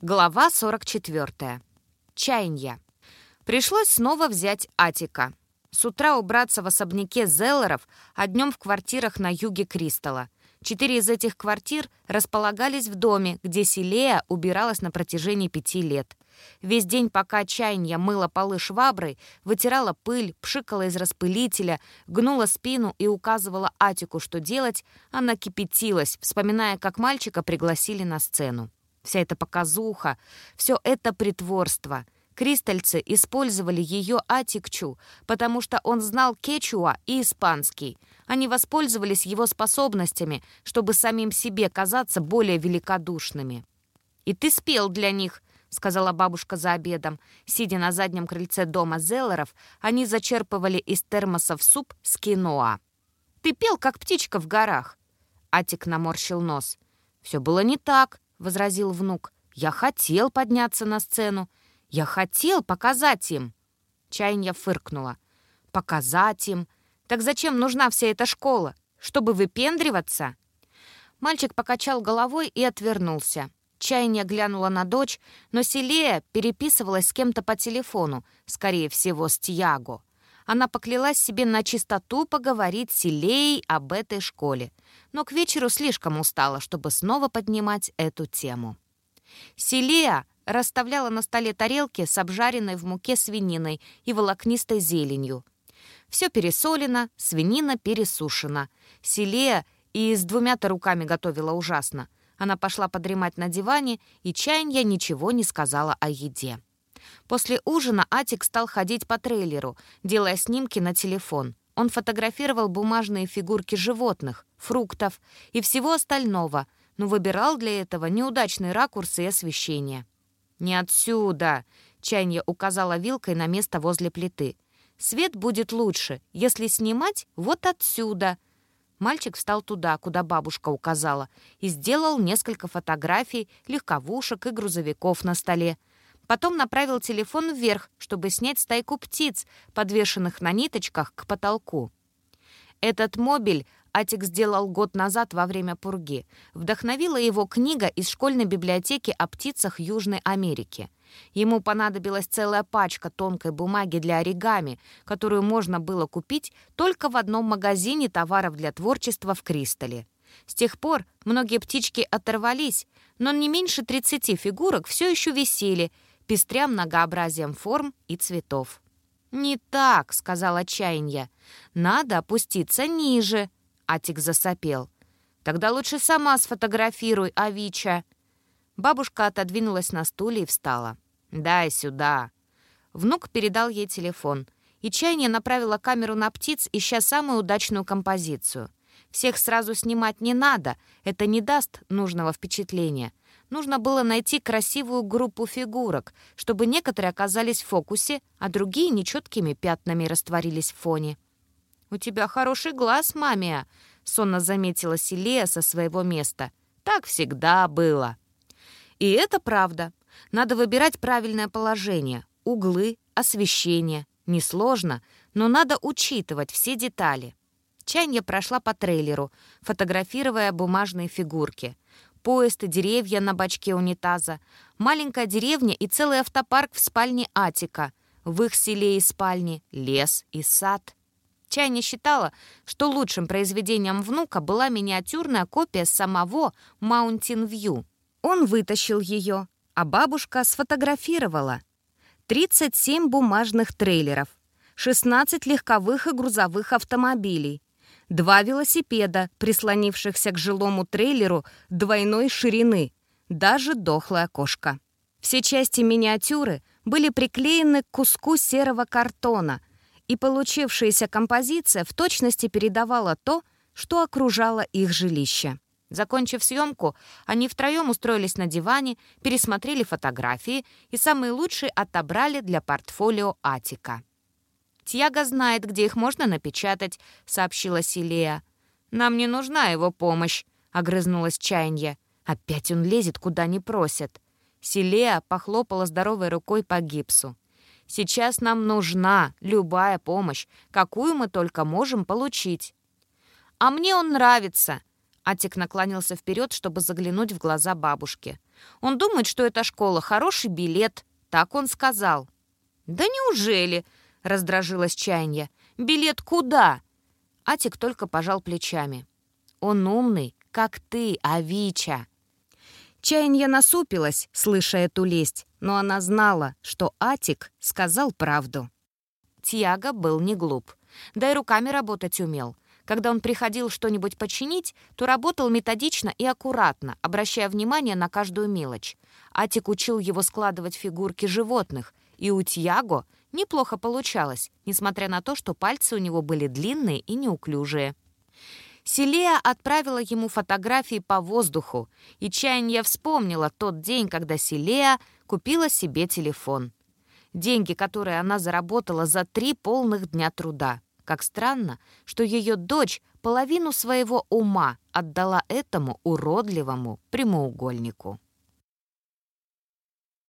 Глава 44. Чаянья. Пришлось снова взять Атика. С утра убраться в особняке Зеллеров, а днем в квартирах на юге Кристалла. Четыре из этих квартир располагались в доме, где Силея убиралась на протяжении пяти лет. Весь день, пока чаянья мыла полы шваброй, вытирала пыль, пшикала из распылителя, гнула спину и указывала Атику, что делать, она кипятилась, вспоминая, как мальчика пригласили на сцену. Вся эта показуха, все это притворство. Кристальцы использовали ее Атикчу, потому что он знал кечуа и испанский. Они воспользовались его способностями, чтобы самим себе казаться более великодушными. «И ты спел для них», — сказала бабушка за обедом. Сидя на заднем крыльце дома Зеллеров, они зачерпывали из термосов суп с киноа. «Ты пел, как птичка в горах». Атик наморщил нос. «Все было не так», — возразил внук. «Я хотел подняться на сцену. Я хотел показать им». Чайня фыркнула. «Показать им? Так зачем нужна вся эта школа? Чтобы выпендриваться?» Мальчик покачал головой и отвернулся. Чайня глянула на дочь, но Селея переписывалась с кем-то по телефону, скорее всего, с Тьяго. Она поклялась себе на чистоту поговорить с об этой школе но к вечеру слишком устала, чтобы снова поднимать эту тему. Селия расставляла на столе тарелки с обжаренной в муке свининой и волокнистой зеленью. Все пересолено, свинина пересушена. Селия и с двумя-то руками готовила ужасно. Она пошла подремать на диване, и чаянья ничего не сказала о еде. После ужина Атик стал ходить по трейлеру, делая снимки на телефон. Он фотографировал бумажные фигурки животных, фруктов и всего остального, но выбирал для этого неудачные ракурсы и освещение. «Не отсюда!» — Чанья указала вилкой на место возле плиты. «Свет будет лучше, если снимать вот отсюда!» Мальчик встал туда, куда бабушка указала, и сделал несколько фотографий легковушек и грузовиков на столе. Потом направил телефон вверх, чтобы снять стайку птиц, подвешенных на ниточках к потолку. Этот мобиль Атик сделал год назад во время пурги. Вдохновила его книга из школьной библиотеки о птицах Южной Америки. Ему понадобилась целая пачка тонкой бумаги для оригами, которую можно было купить только в одном магазине товаров для творчества в Кристалле. С тех пор многие птички оторвались, но не меньше 30 фигурок все еще висели — пестря многообразием форм и цветов. «Не так», — сказал отчаянье. «Надо опуститься ниже», — Атик засопел. «Тогда лучше сама сфотографируй, Авича». Бабушка отодвинулась на стуле и встала. «Дай сюда». Внук передал ей телефон, и чаяние направила камеру на птиц, ища самую удачную композицию. Всех сразу снимать не надо, это не даст нужного впечатления. Нужно было найти красивую группу фигурок, чтобы некоторые оказались в фокусе, а другие нечеткими пятнами растворились в фоне. «У тебя хороший глаз, мамия», — сонно заметила Селия со своего места. «Так всегда было». И это правда. Надо выбирать правильное положение, углы, освещение. Несложно, но надо учитывать все детали. Чанья прошла по трейлеру, фотографируя бумажные фигурки — поезд и деревья на бачке унитаза, маленькая деревня и целый автопарк в спальне Атика, в их селе и спальне лес и сад. Чайня считала, что лучшим произведением внука была миниатюрная копия самого Mountain View. Он вытащил ее, а бабушка сфотографировала. 37 бумажных трейлеров, 16 легковых и грузовых автомобилей, Два велосипеда, прислонившихся к жилому трейлеру двойной ширины, даже дохлая кошка. Все части миниатюры были приклеены к куску серого картона, и получившаяся композиция в точности передавала то, что окружало их жилище. Закончив съемку, они втроем устроились на диване, пересмотрели фотографии и самые лучшие отобрали для портфолио Атика. «Тьяго знает, где их можно напечатать», — сообщила Силия. «Нам не нужна его помощь», — огрызнулась Чаянье. «Опять он лезет, куда не просят». Силия похлопала здоровой рукой по гипсу. «Сейчас нам нужна любая помощь, какую мы только можем получить». «А мне он нравится», — Атик наклонился вперед, чтобы заглянуть в глаза бабушки. Он думает, что эта школа — хороший билет. Так он сказал». «Да неужели?» — раздражилась чаянье. «Билет куда?» Атик только пожал плечами. «Он умный, как ты, Авича». Чаянье насупилась, слыша эту лесть, но она знала, что Атик сказал правду. Тьяго был не глуп, да и руками работать умел. Когда он приходил что-нибудь починить, то работал методично и аккуратно, обращая внимание на каждую мелочь. Атик учил его складывать фигурки животных, и у Тьяго неплохо получалось, несмотря на то, что пальцы у него были длинные и неуклюжие. Селия отправила ему фотографии по воздуху, и Чаянья вспомнила тот день, когда Селия купила себе телефон. Деньги, которые она заработала за три полных дня труда. Как странно, что ее дочь половину своего ума отдала этому уродливому прямоугольнику.